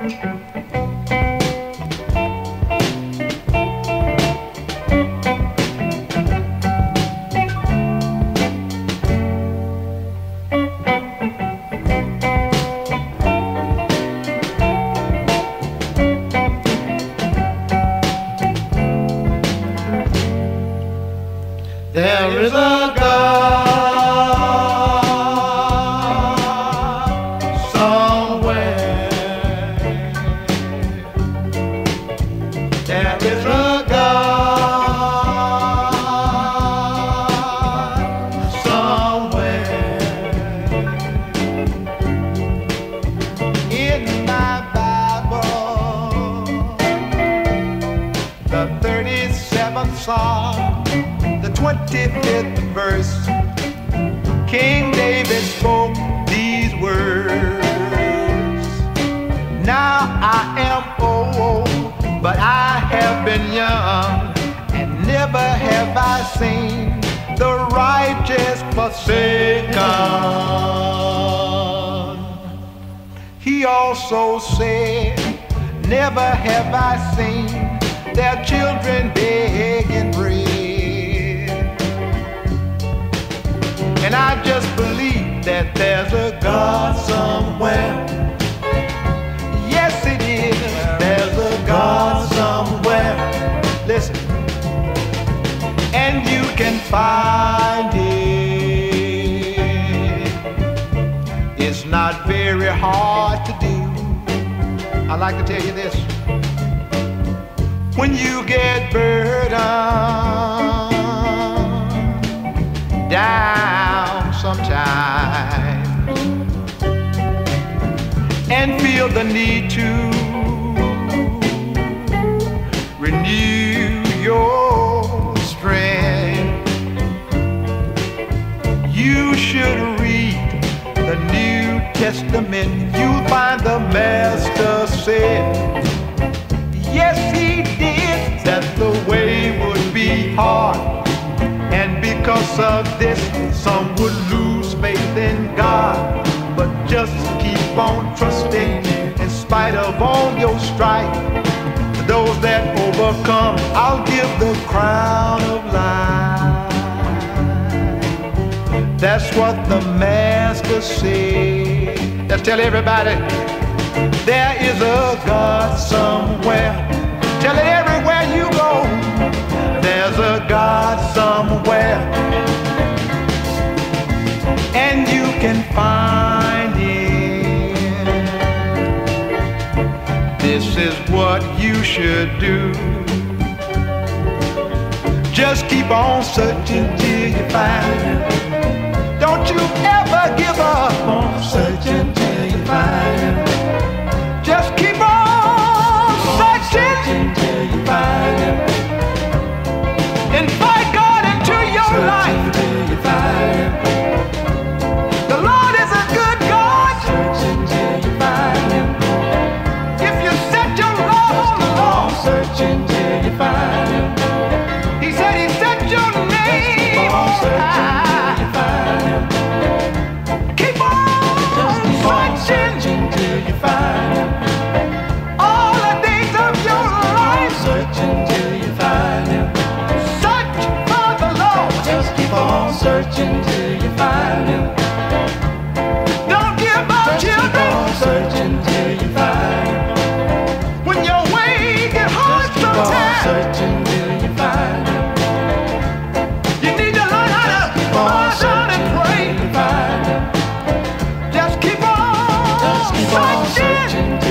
There is a 37th the 25th verse, King David spoke these words. Now I am old, but I have been young, and never have I seen the righteous forsaken. He also said, Never have I seen God somewhere. Yes, it is. There's a God somewhere. Listen. And you can find it. It's not very hard to do. I like to tell you this. When you get burdened down sometimes feel the need to renew your strength. You should read the New Testament. You'll find the Master said, Yes, he did, that the way would be hard. And because of this, some would lose faith in God. Keep on trusting in spite of all your strife. To those that overcome, I'll give the crown of life. That's what the Master said. Let's tell everybody there is a God somewhere. Tell it everywhere you go. There's a God somewhere. And you can find should do. Just keep on searching till you find. Don't you ever give up on searching keep